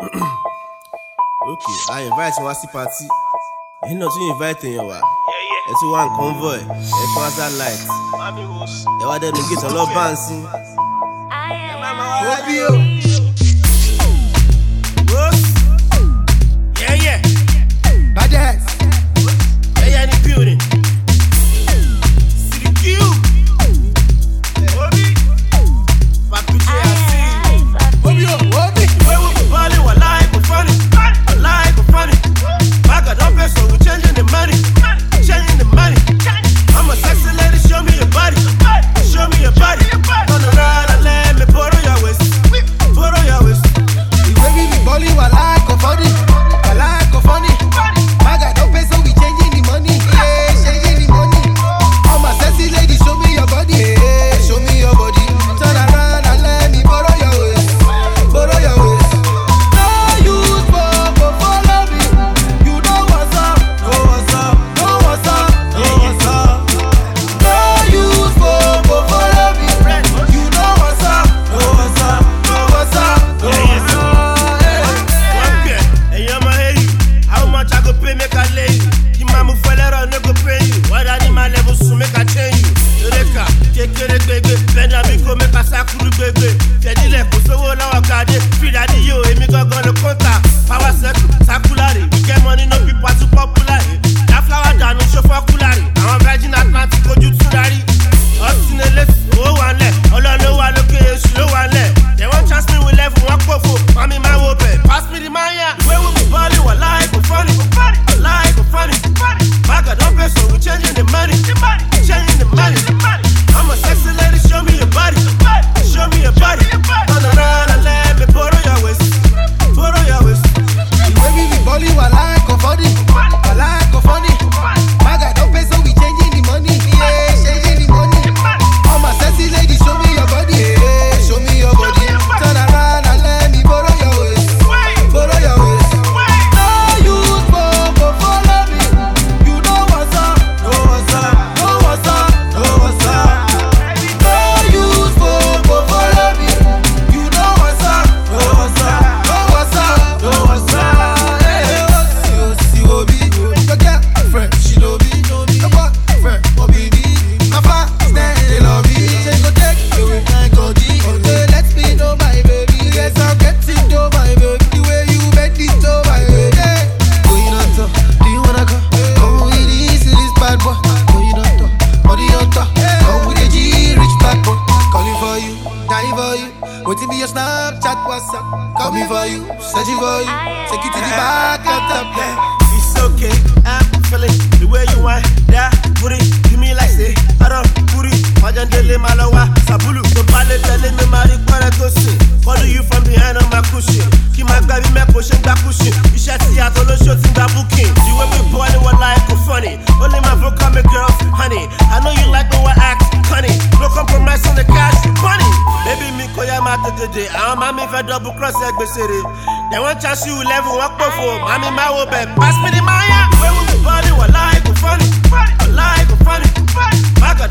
ok I invite wọn sí party. Ẹ̀yin náà tún invite èèyàn wá. Ẹ tún wá ń convoy. Ẹ tún wáṣá light. Ẹ wá dẹnu gate ọlọ́bàá ń sìn. ó bí o. happy, make a lay. Waiting for your Snapchat, WhatsApp. Call me for you, said you for you. Ah, Take you to the back of the plan. It's okay, I'm feeling the way you want that booty. Give me like say, I don't booty. Majandele Malawa, Sabulu. So pale, telling me my require to see. Follow you from behind on my cushion. Keep my baby, my pushing, that cushion. You should see how to look short in that booking. You and me, boy, they were like oh, funny. Only my vocal, make girls honey. I know you like the gbàgede àwọn mami fẹ́ double cross ẹ gbèsèrè they wan charge you eleven wọ́n pòfo mami má wo bẹ̀. Pass me the maya. Wey we be funny wàhálà ikú funny? Wàhálà ikú funny? Bákan.